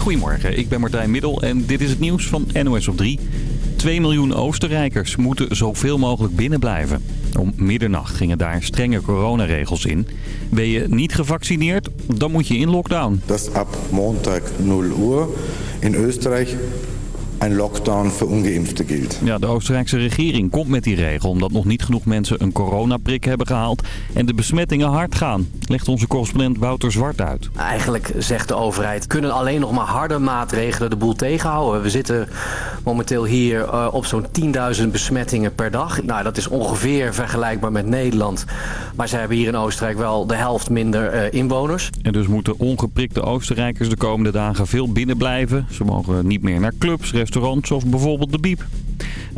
Goedemorgen, ik ben Martijn Middel en dit is het nieuws van NOS op 3. 2 miljoen Oostenrijkers moeten zoveel mogelijk binnen blijven. Om middernacht gingen daar strenge coronaregels in. Ben je niet gevaccineerd, dan moet je in lockdown. Dat is ab Montag 0 uur in Oostenrijk een lockdown voor ongeimpften geldt. Ja, de Oostenrijkse regering komt met die regel omdat nog niet genoeg mensen een coronaprik hebben gehaald en de besmettingen hard gaan, legt onze correspondent Wouter Zwart uit. Eigenlijk zegt de overheid, kunnen alleen nog maar harde maatregelen de boel tegenhouden. We zitten momenteel hier uh, op zo'n 10.000 besmettingen per dag. Nou, dat is ongeveer vergelijkbaar met Nederland. Maar ze hebben hier in Oostenrijk wel de helft minder uh, inwoners. En dus moeten ongeprikte Oostenrijkers de komende dagen veel binnen blijven. Ze mogen niet meer naar clubs, restaurants of bijvoorbeeld de Biep.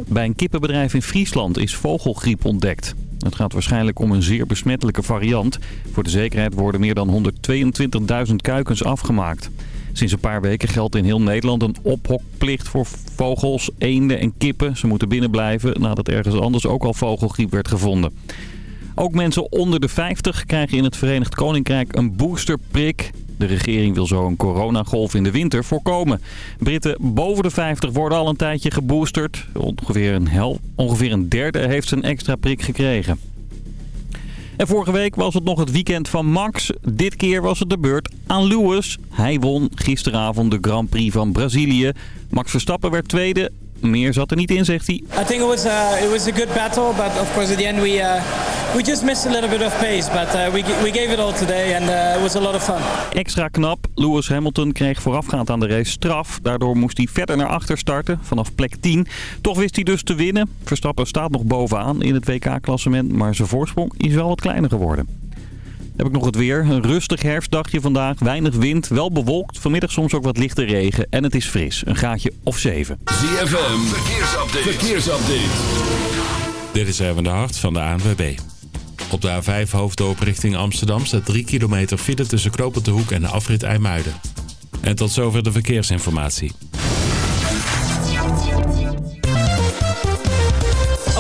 Bij een kippenbedrijf in Friesland is vogelgriep ontdekt. Het gaat waarschijnlijk om een zeer besmettelijke variant. Voor de zekerheid worden meer dan 122.000 kuikens afgemaakt. Sinds een paar weken geldt in heel Nederland een ophokplicht voor vogels, eenden en kippen. Ze moeten binnenblijven nadat ergens anders ook al vogelgriep werd gevonden. Ook mensen onder de 50 krijgen in het Verenigd Koninkrijk een boosterprik. De regering wil zo een coronagolf in de winter voorkomen. Britten boven de 50 worden al een tijdje geboosterd. Ongeveer een, hel, ongeveer een derde heeft zijn extra prik gekregen. En vorige week was het nog het weekend van Max. Dit keer was het de beurt aan Lewis. Hij won gisteravond de Grand Prix van Brazilië. Max Verstappen werd tweede. Meer zat er niet in, zegt hij. I think it was a, it was a good battle, but of course at the end we uh, we just missed a little bit of pace, but uh, we we gave it all today and uh, it was a lot of fun. Extra knap. Lewis Hamilton kreeg voorafgaand aan de race straf. Daardoor moest hij verder naar achter starten, vanaf plek 10. Toch wist hij dus te winnen. Verstappen staat nog bovenaan in het WK-klassement, maar zijn voorsprong is wel wat kleiner geworden. Heb ik nog het weer. Een rustig herfstdagje vandaag. Weinig wind, wel bewolkt. Vanmiddag soms ook wat lichte regen. En het is fris. Een gaatje of 7. ZFM, verkeersupdate. verkeersupdate. Dit is even de hart van de ANWB. Op de A5 hoofddorp richting Amsterdam staat 3 kilometer file tussen Knopend de Hoek en de afrit IJmuiden. En tot zover de verkeersinformatie.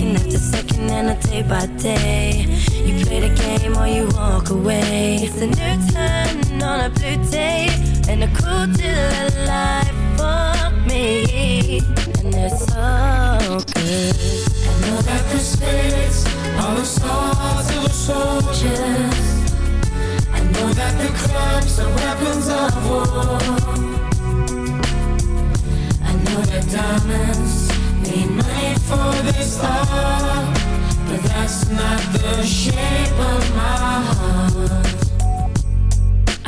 second after second and a day by day. You play the game or you walk away. It's a new turn on a blue day and a not the shape of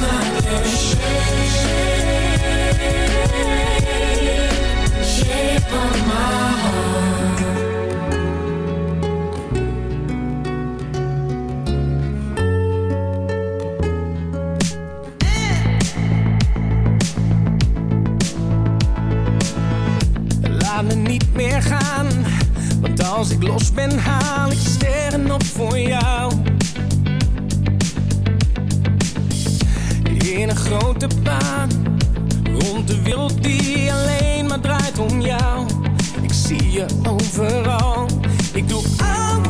Maar de shake allemaal niet meer gaan, want als ik los ben haal ik sterren op voor jou. grote baan rond de wereld die alleen maar draait om jou. Ik zie je overal. Ik doe aan.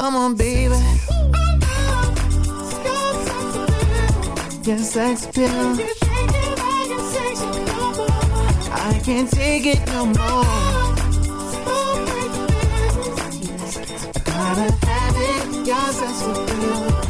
Come on, baby. Your sex appeal. I can't take it no more. Gotta have it. Your sex appeal.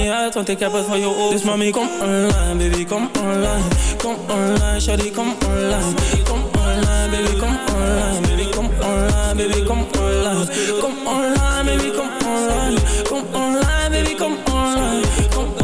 Niet uit, want ik heb het voor je over Dus mami, kom online, baby, kom online. Kom online, shawty, kom online. Kom online, baby, kom online. Baby, kom online, baby, kom online. Kom online, baby, kom online. Kom online, baby, kom online. Kom online,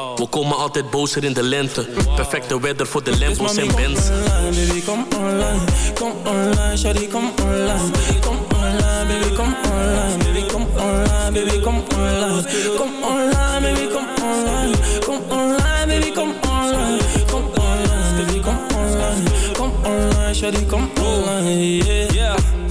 We komen altijd bozer in de lente. Perfecte weather voor de Lambos en Benz. baby, come online. Come online, shawty, come online. Come online, baby, come online. Baby, come online, baby, come online. Come online, baby, come online. Come online, baby, come online. Come online, baby, come online. Come online, shawty, come online, yeah.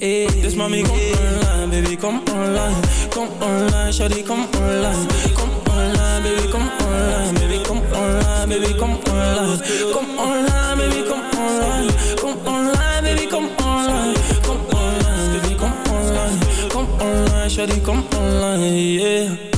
hey. Dus mami, kom online, baby, kom online Kom online, shawty, kom online Kom online, baby, kom online Baby, kom online, baby, kom online Kom online, baby, kom online Kom online, baby, kom online Kom online, baby, kom online Kom online, shawty, kom online, yeah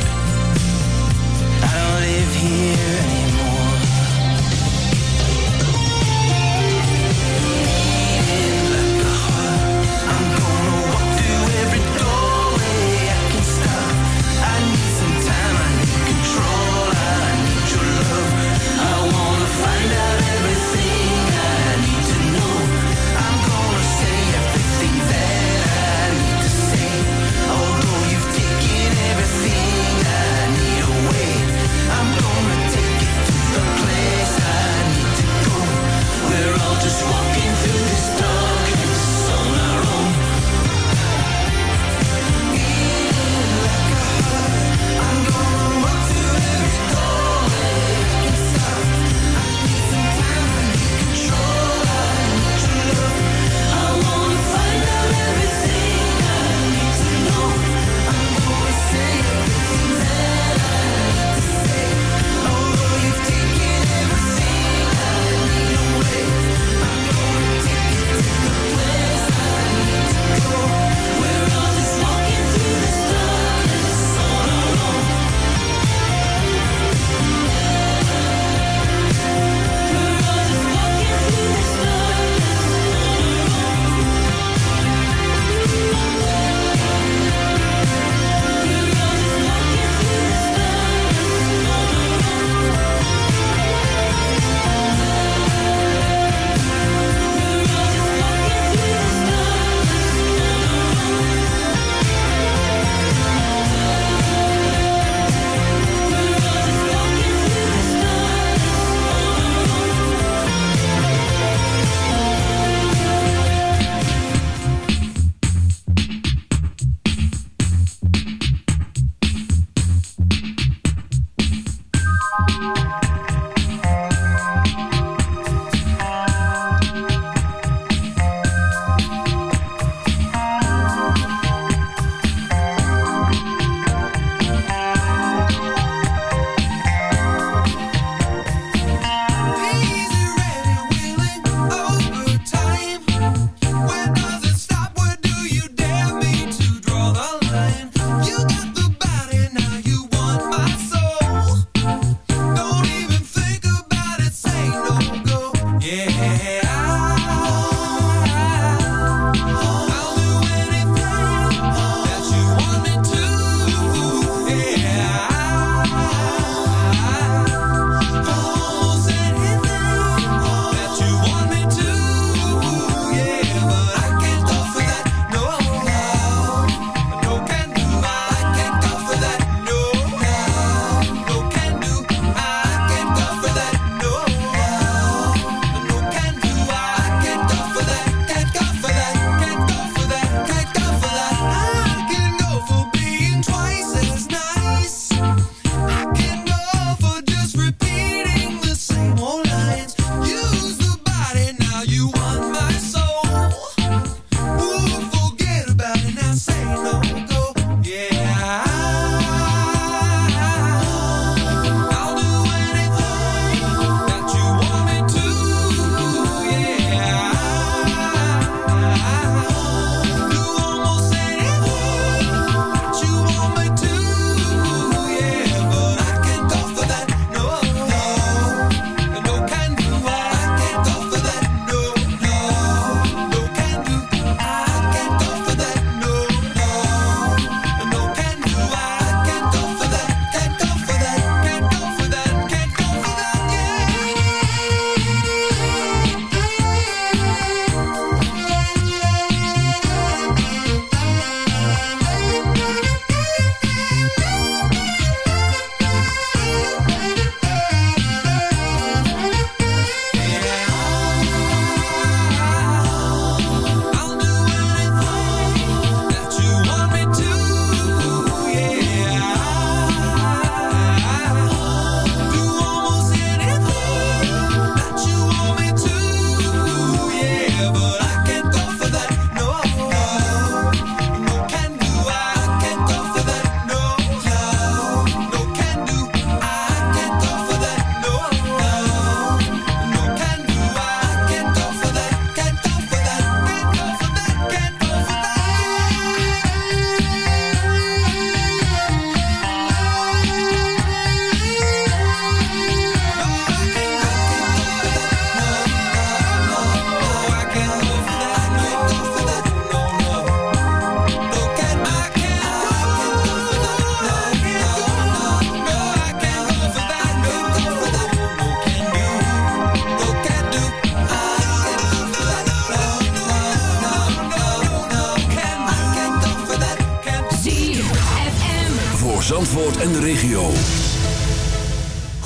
live here anymore.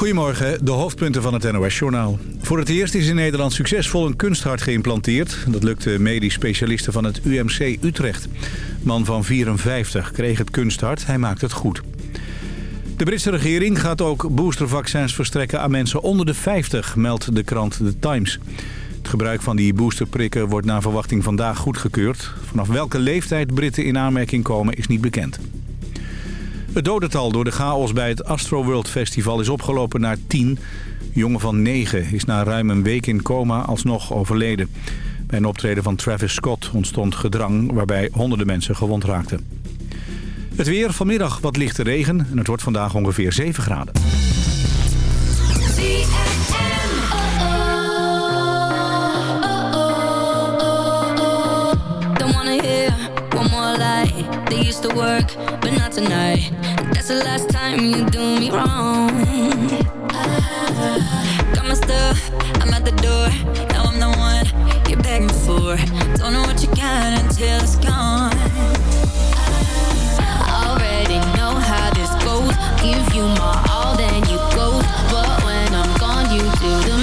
Goedemorgen, de hoofdpunten van het NOS-journaal. Voor het eerst is in Nederland succesvol een kunsthart geïmplanteerd. Dat lukte medisch specialisten van het UMC Utrecht. Man van 54 kreeg het kunsthart, hij maakt het goed. De Britse regering gaat ook boostervaccins verstrekken aan mensen onder de 50, meldt de krant The Times. Het gebruik van die boosterprikken wordt naar verwachting vandaag goedgekeurd. Vanaf welke leeftijd Britten in aanmerking komen is niet bekend. Het dodental door de chaos bij het Astroworld Festival is opgelopen naar 10. Een jongen van 9 is na ruim een week in coma alsnog overleden. Bij een optreden van Travis Scott ontstond gedrang waarbij honderden mensen gewond raakten. Het weer, vanmiddag wat lichte regen en het wordt vandaag ongeveer 7 graden. That's the last time you do me wrong. Got my stuff, I'm at the door. Now I'm the one you're begging for. Don't know what you got until it's gone. Already know how this goes. Give you my all, then you go. But when I'm gone, you do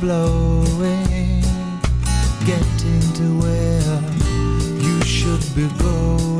blowing, getting to where you should be going.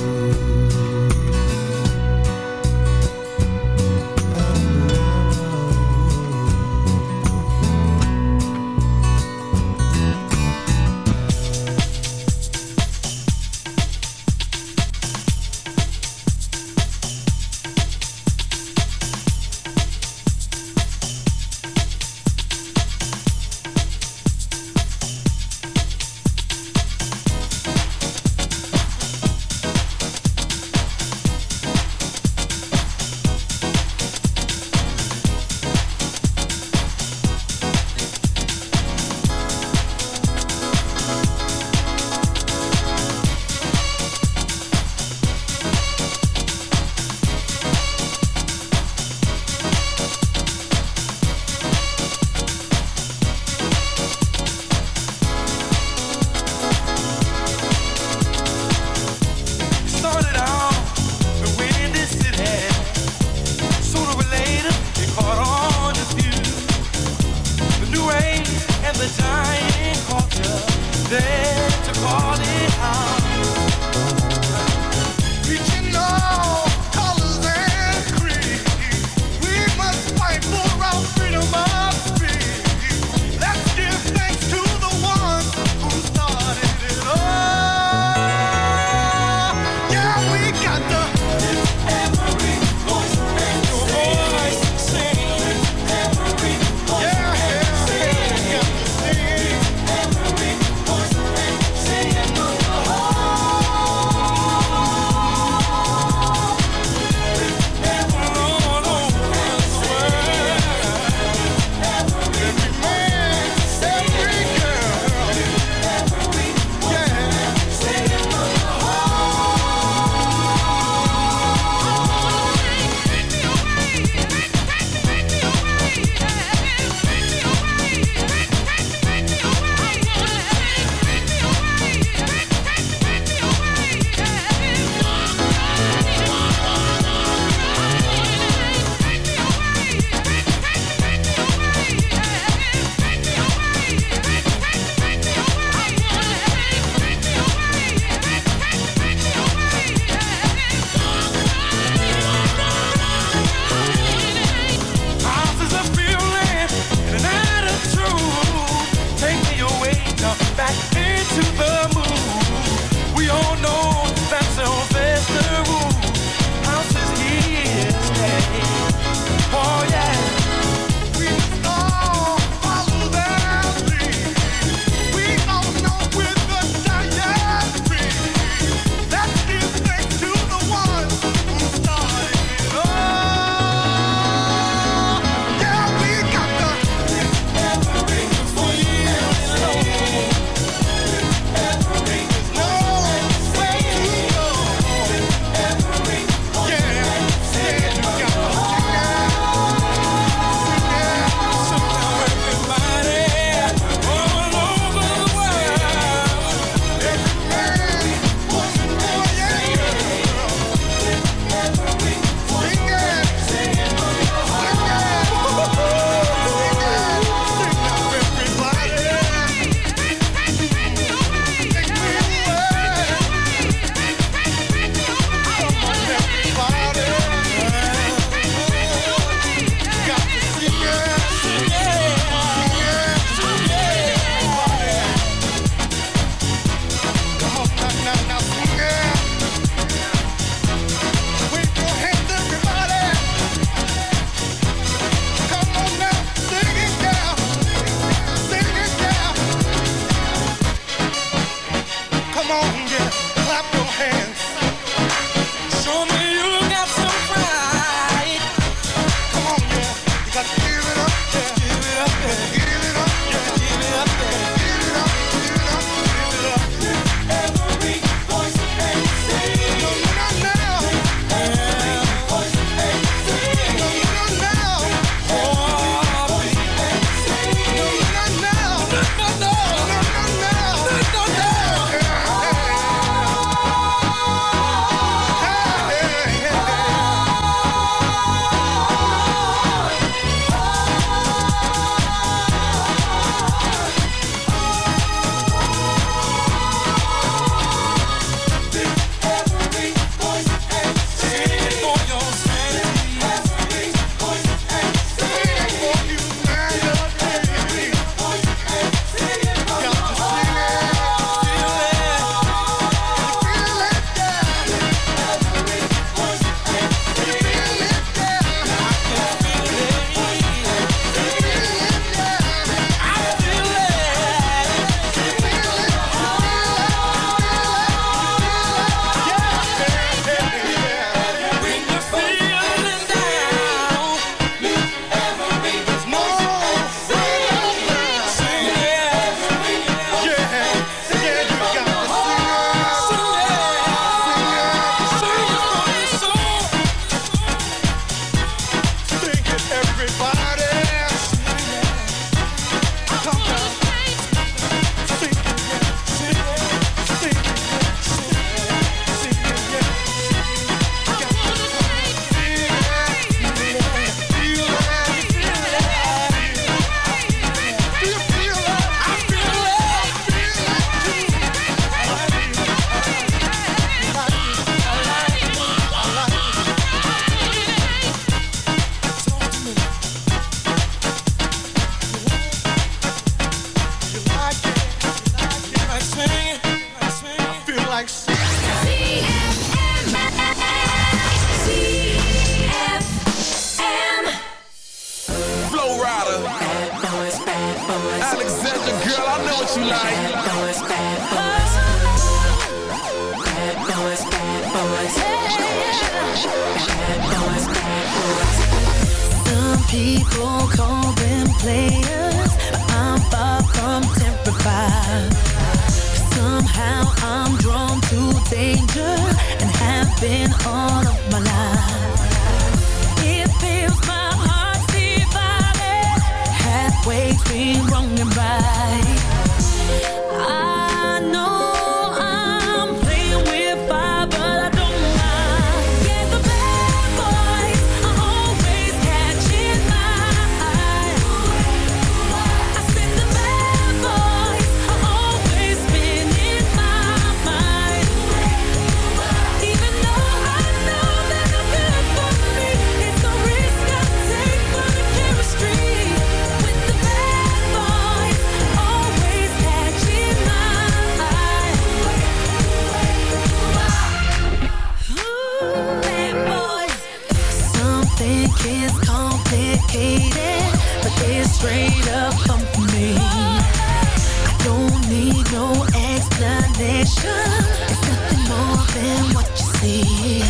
think it's complicated, but it's straight up for me. I don't need no explanation. It's nothing more than what you see.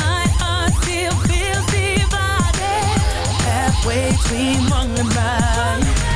My heart still feels divided, halfway between wrong and right.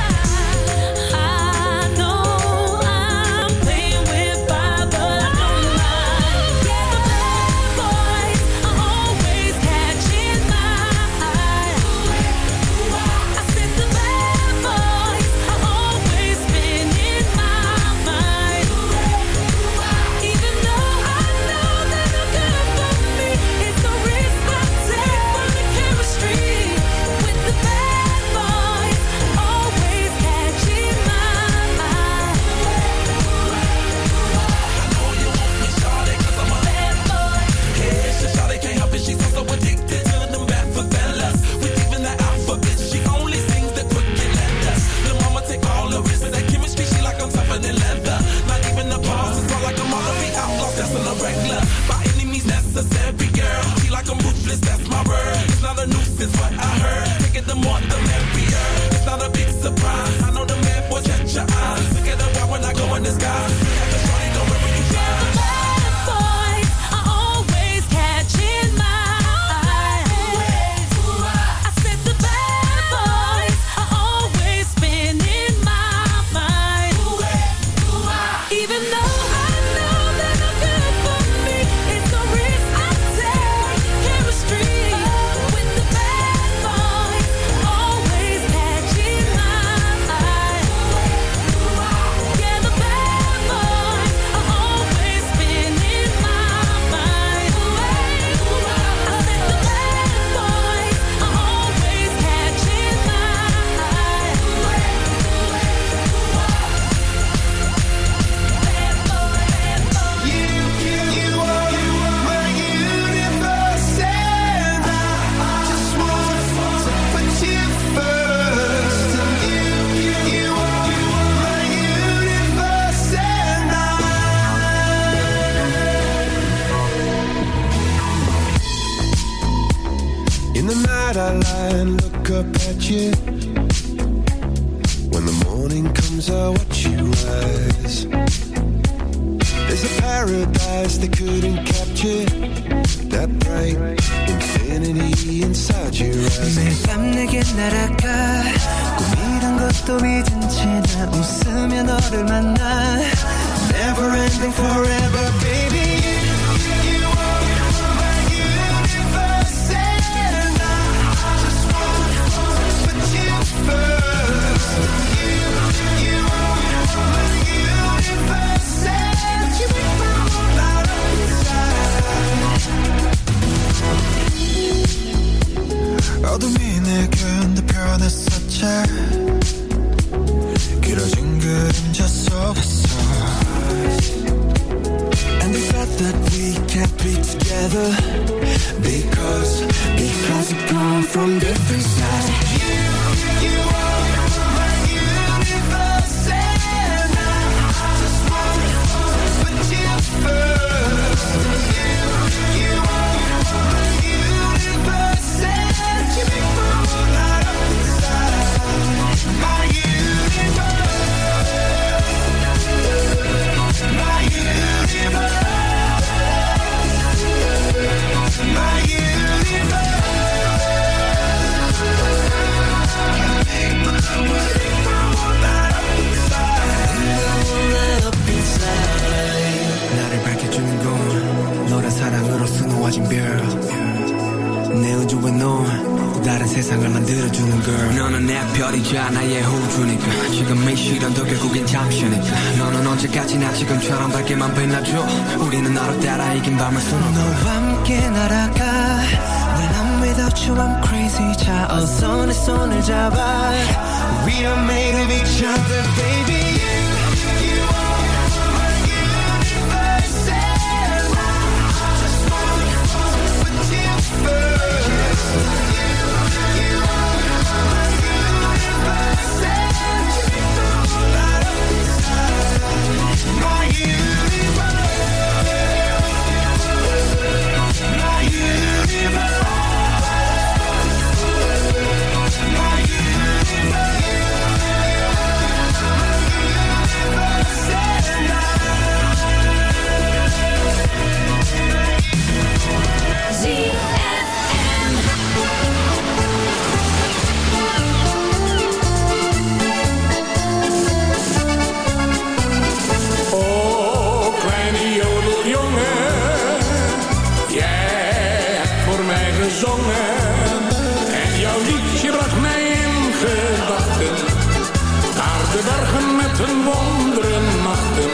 Hun wonderen nachten.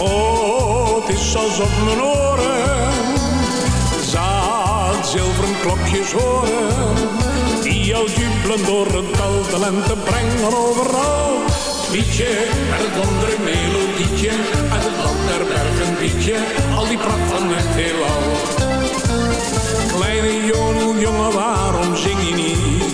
Oh, het is alsof mijn oren zaad zilveren klokjes horen. Die jou jubelen door het dal de lente brengen overal. Liedje met het wondere melodietje, uit het land der bergen liedje, al die pracht van het heelal. Kleine jongen, waarom zing je niet?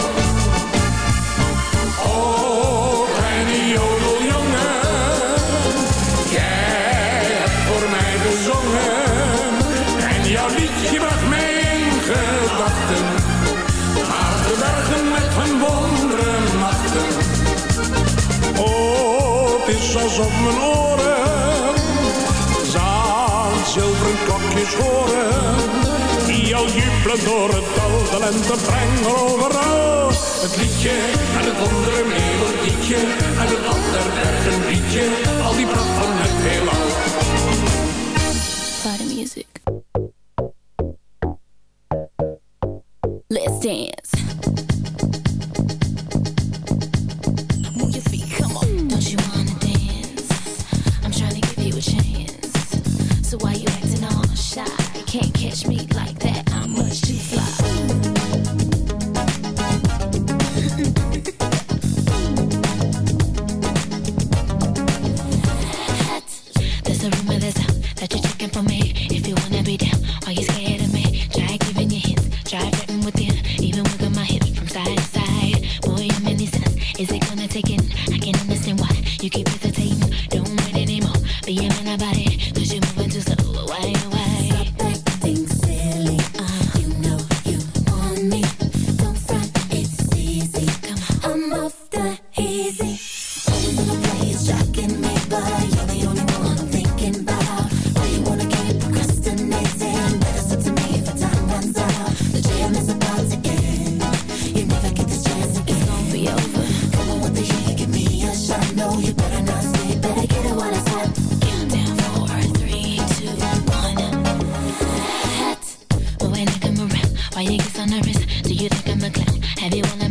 Is alsof mijn oren zaad zilveren klokjes horen. Die jou jubelen door het dal, de lente brengen overal. Het liedje en het wondere melodietje, en het ander bergen liedje, al die pracht van het heelal. The music. Let's dance. you think I'm a clown? Have you wanna